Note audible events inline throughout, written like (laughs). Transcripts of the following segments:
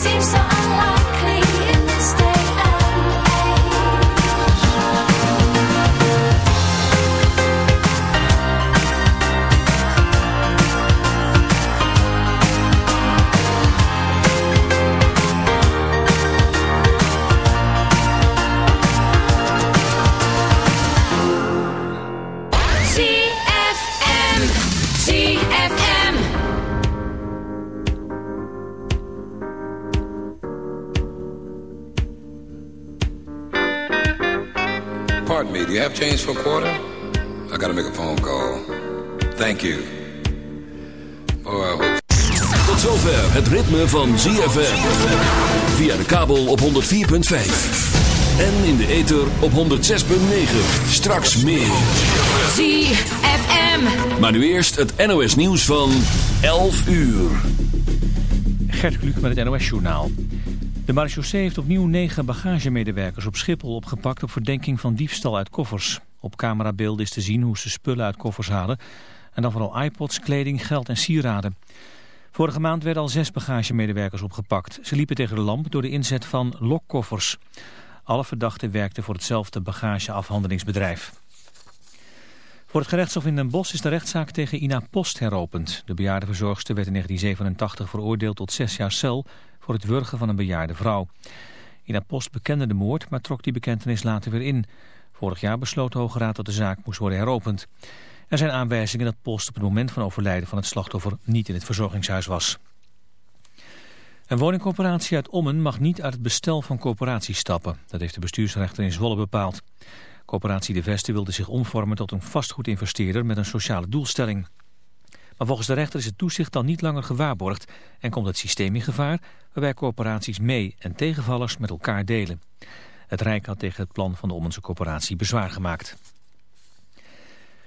seems so unlikely change for a quarter? I gotta make a phone call. Thank you. Oh, I hope. Tot zover het ritme van ZFM. Via de kabel op 104.5. En in de ether op 106.9. Straks meer. ZFM. Maar nu eerst het NOS nieuws van 11 uur. Gert Kluk met het NOS-journaal. De marechaussee heeft opnieuw negen bagagemedewerkers op Schiphol opgepakt op verdenking van diefstal uit koffers. Op camerabeelden is te zien hoe ze spullen uit koffers halen. En dan vooral iPods, kleding, geld en sieraden. Vorige maand werden al zes bagagemedewerkers opgepakt. Ze liepen tegen de lamp door de inzet van lokkoffers. Alle verdachten werkten voor hetzelfde bagageafhandelingsbedrijf. Voor het gerechtshof in Den Bosch is de rechtszaak tegen Ina Post heropend. De bejaarde verzorgster werd in 1987 veroordeeld tot zes jaar cel voor het wurgen van een bejaarde vrouw. Ina Post bekende de moord, maar trok die bekentenis later weer in. Vorig jaar besloot de Hoge Raad dat de zaak moest worden heropend. Er zijn aanwijzingen dat Post op het moment van overlijden van het slachtoffer niet in het verzorgingshuis was. Een woningcorporatie uit Ommen mag niet uit het bestel van coöperaties stappen. Dat heeft de bestuursrechter in Zwolle bepaald. Coöperatie De Veste wilde zich omvormen tot een vastgoedinvesteerder met een sociale doelstelling. Maar volgens de rechter is het toezicht dan niet langer gewaarborgd en komt het systeem in gevaar waarbij coöperaties mee- en tegenvallers met elkaar delen. Het Rijk had tegen het plan van de Ommense coöperatie bezwaar gemaakt.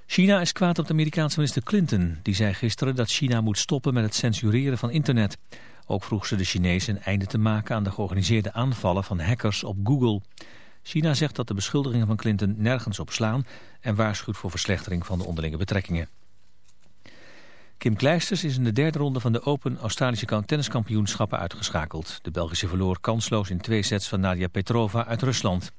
China is kwaad op de Amerikaanse minister Clinton. Die zei gisteren dat China moet stoppen met het censureren van internet. Ook vroeg ze de Chinezen een einde te maken aan de georganiseerde aanvallen van hackers op Google. China zegt dat de beschuldigingen van Clinton nergens op slaan en waarschuwt voor verslechtering van de onderlinge betrekkingen. Kim Kleisters is in de derde ronde van de Open Australische tenniskampioenschappen uitgeschakeld. De Belgische verloor kansloos in twee sets van Nadia Petrova uit Rusland.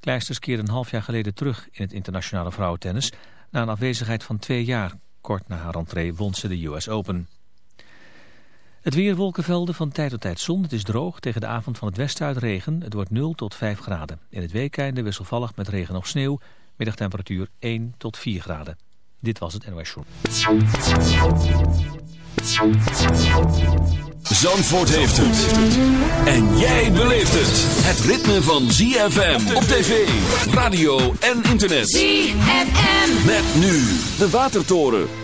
Kleisters keerde een half jaar geleden terug in het internationale vrouwentennis... na een afwezigheid van twee jaar. Kort na haar rentree won ze de US Open. Het weer wolkenvelden van tijd tot tijd zon. Het is droog. Tegen de avond van het westen uit regen. Het wordt 0 tot 5 graden. In het weekende wisselvallig met regen of sneeuw. Middagtemperatuur 1 tot 4 graden. Dit was het NOS Show. Zandvoort heeft het. En jij beleeft het. Het ritme van ZFM op tv, radio en internet. ZFM. Met nu de Watertoren.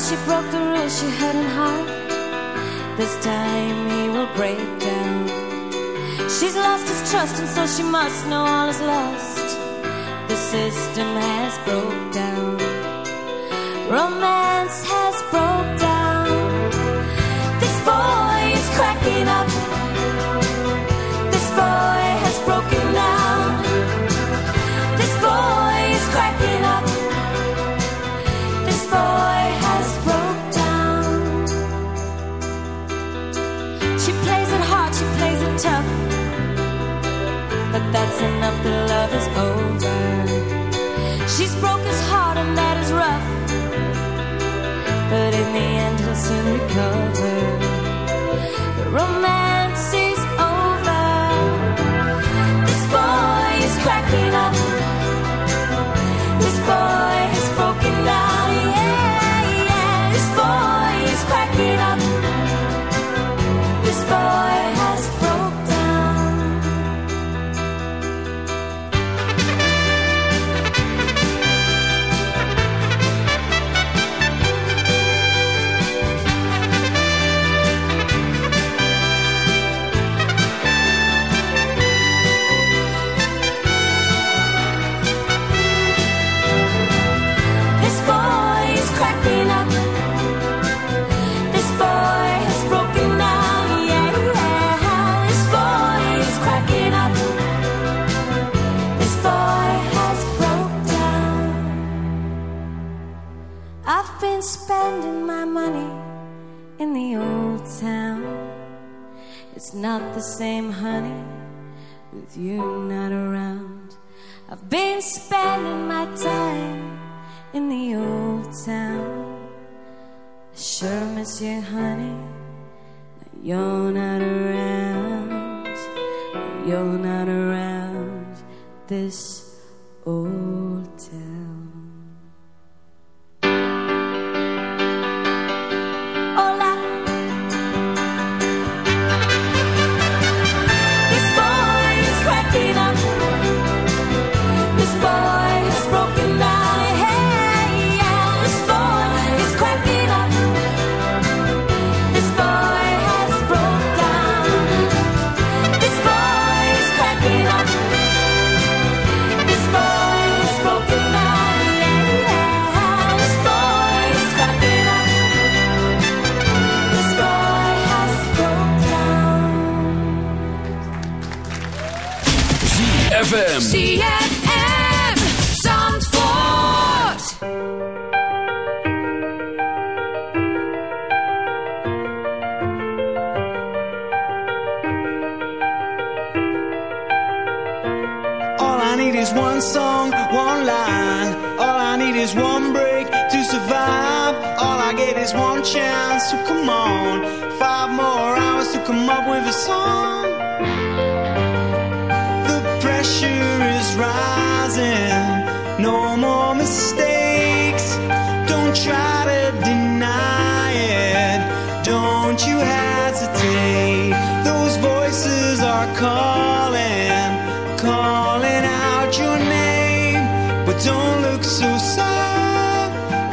She broke the rules she had in heart. This time he will break down. She's lost his trust, and so she must know all is lost. The system has broke down. Romance The romance is over. This boy is cracking up. Been spending my money in the old town. It's not the same, honey, with you not around. I've been spending my time in the old town. I sure miss you, honey. Now you're not around. You're not around this old Is one chance, so come on. Five more hours to come up with a song. The pressure is rising. No more mistakes. Don't try to deny it. Don't you hesitate. Those voices are calling, calling out your name. But don't look so sad,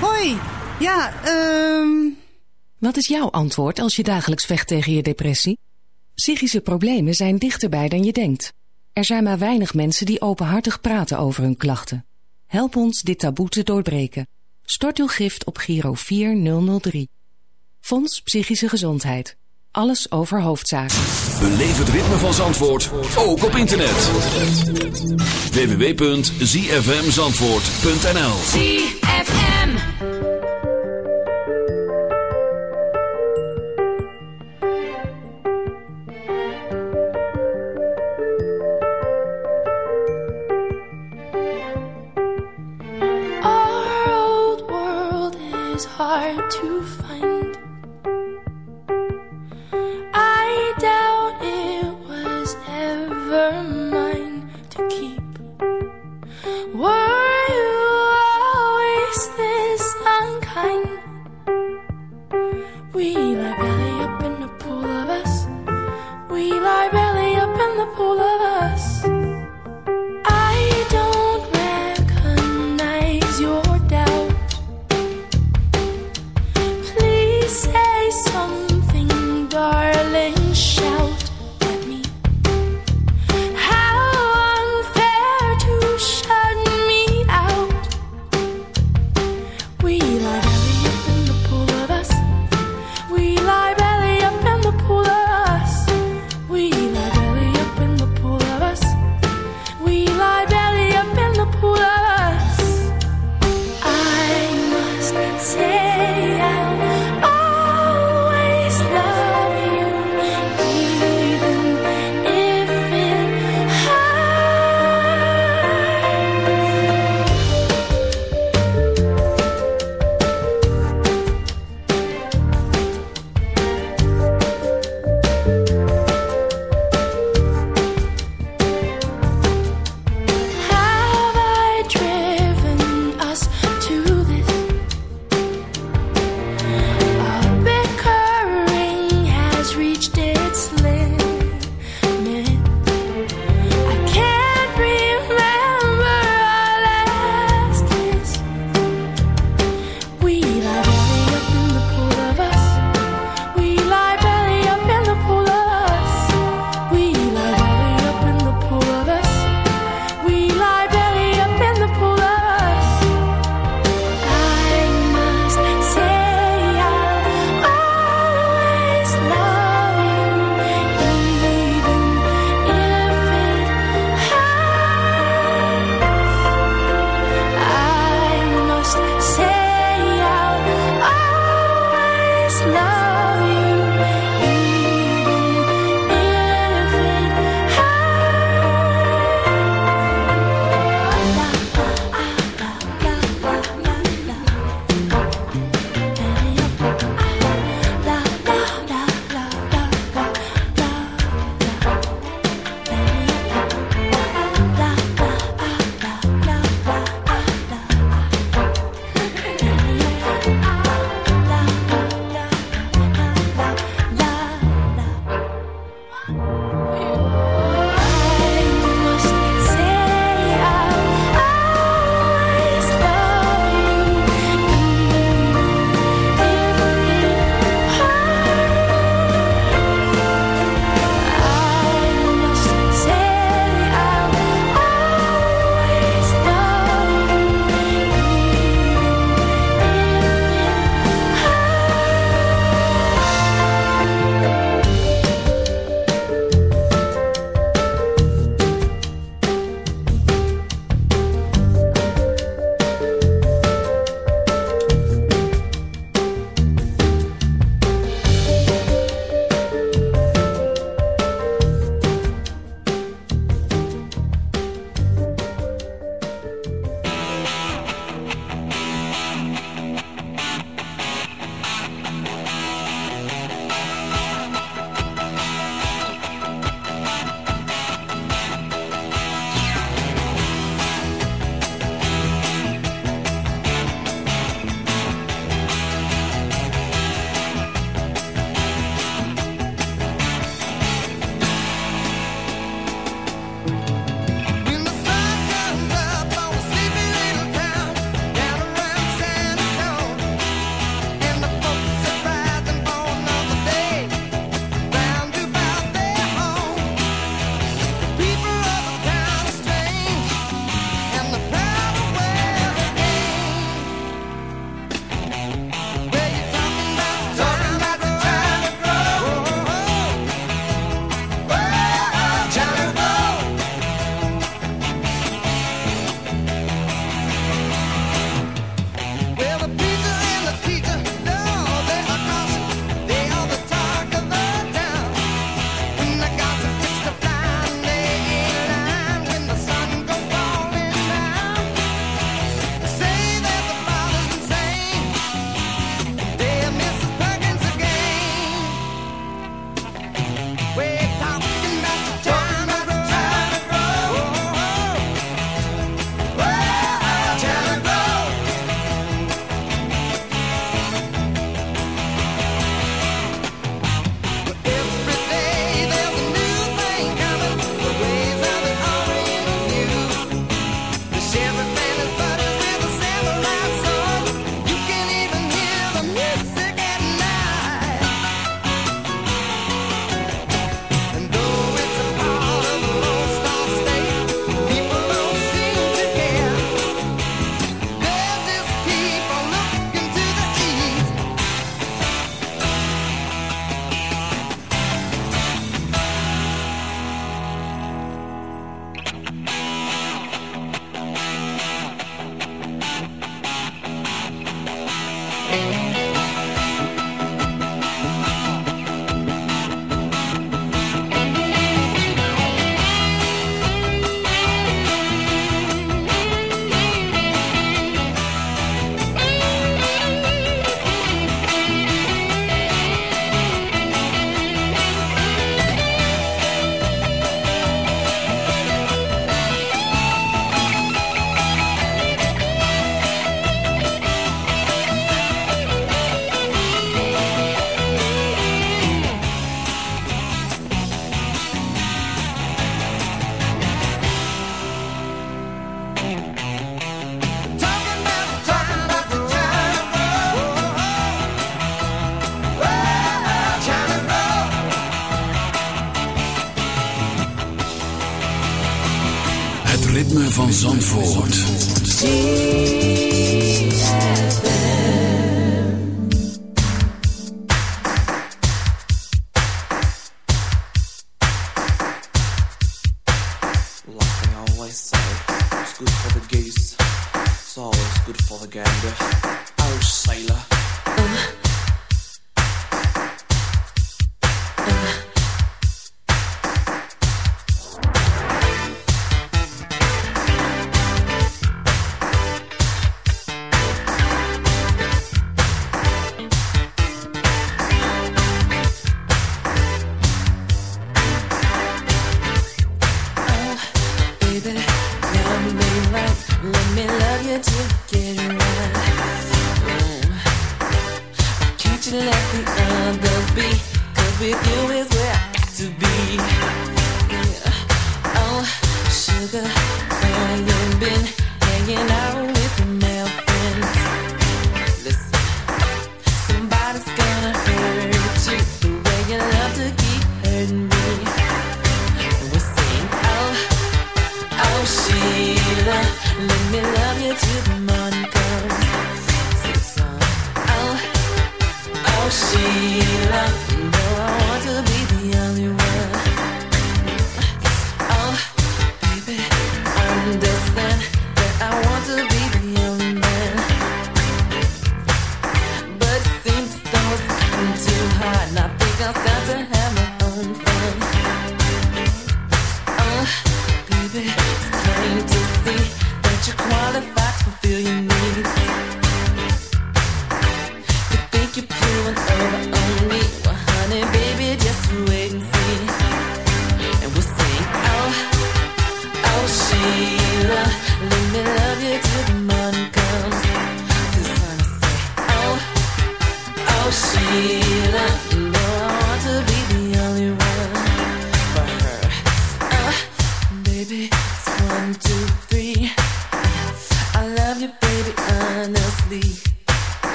Hoi. Ja, ehm... Wat is jouw antwoord als je dagelijks vecht tegen je depressie? Psychische problemen zijn dichterbij dan je denkt. Er zijn maar weinig mensen die openhartig praten over hun klachten. Help ons dit taboe te doorbreken. Stort uw gift op Giro 4003. Fonds Psychische Gezondheid. Alles over hoofdzaken. Beleef het ritme van Zandvoort, ook op internet. www.zfmzandvoort.nl ZFM Our old world is hard to ever mine to keep. Were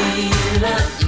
you love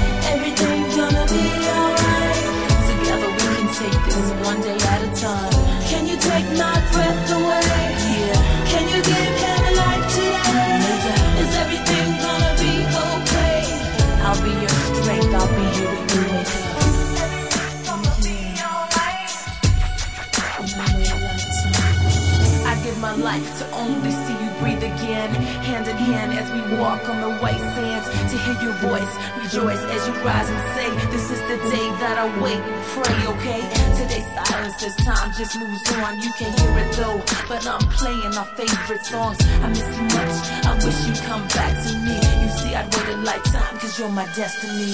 Okay? Today's silence as time just moves on. You can't hear it though, but I'm playing our favorite songs. I miss you much, I wish you'd come back to me. You see, I'd wait a lifetime, cause you're my destiny.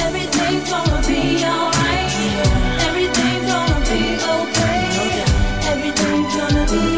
Everything's gonna be alright. Everything's gonna be okay. Everything's gonna be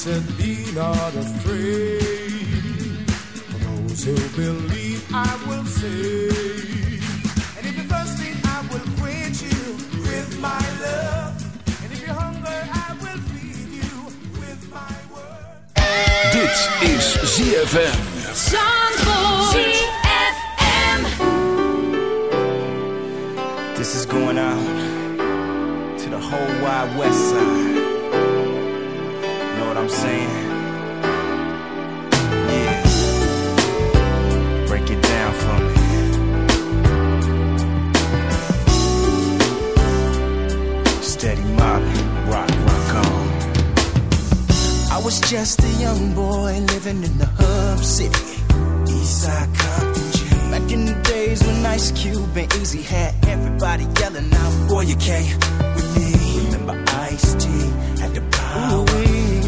said, Be not afraid. For those who believe, I will save. And if you're thirsty, I will quench you with my love. And if you're hungry, I will feed you with my word. Dit is ZFM. Zandvoort. This is going out to the whole wide west side. Was just a young boy living in the hub city. Eastside Compton G. Back in the days when Ice Cube and Eazy had everybody yelling out, Boy, you can't with me. Remember Ice T had the power.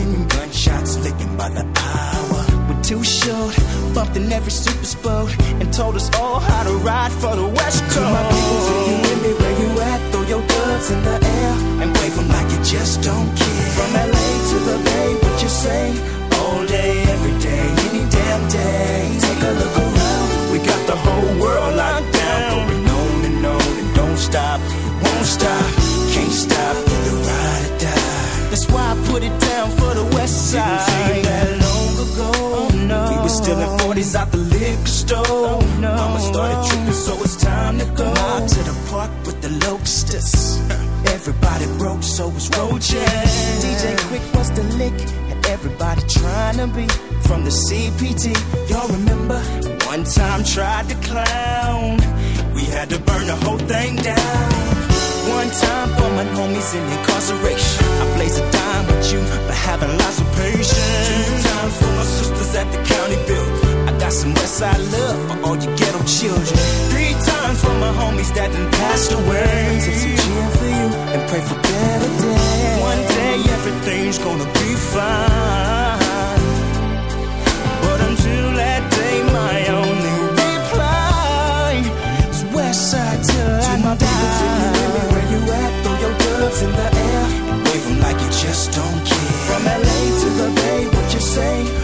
And gunshots licking by the hour. We're too short, bumped in every super sport, and told us all how to ride for the West Coast. To my people, you with me, your gloves in the air and wave 'em like you just don't care. From LA to the Bay, what you say? All day, every day, any damn day. Take a look around, we got the whole world locked down. Going on and on and don't stop, won't stop, can't stop, either ride or die. That's why I put it down for the West Side. That long ago. Oh, no. We were still in 40s out the liquor store. Oh, no. Mama started tripping, so it's time to go. Out to the park the locusts. (laughs) Everybody broke, so was roaches. DJ Quik was the lick, and everybody trying to be from the CPT. Y'all remember? One time tried to clown. We had to burn the whole thing down. One time for my homies in incarceration. I blaze a dime with you for having lots of patience. Two times for my sisters at the county building. Got some Westside love for all you ghetto children. Three times for my homies that done passed away. Take some cheer for you and pray for better days. One day everything's gonna be fine. But until that day, my only reply is Westside till I my die. People, if you with me where you at, throw your gloves in the air wave like you just don't care. From LA to the Bay, what you say?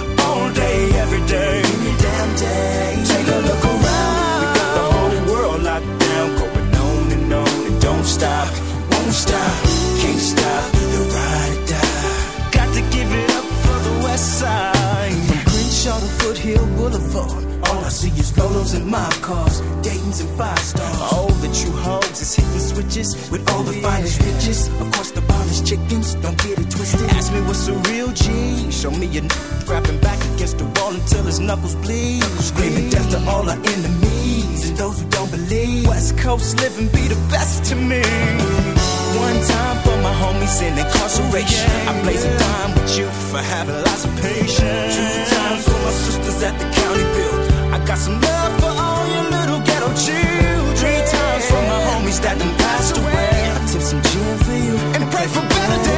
Girls and mob cars, Dayton's and five stars. All the true hoes is hitting switches with all the finest riches. Of course, the finest chickens, don't get it twisted. Ask me what's a real G. Show me your n- grabbing back against the wall until his knuckles bleed. Screaming death to all our enemies and those who don't believe. West Coast living be the best to me. One time for my homies in incarceration. I blaze a dime with you for having lots of patience. Two times for my sisters at the county build. Got some love for all your little ghetto children. Three times for my homies that done passed away. I tip some gin for you and pray for better days.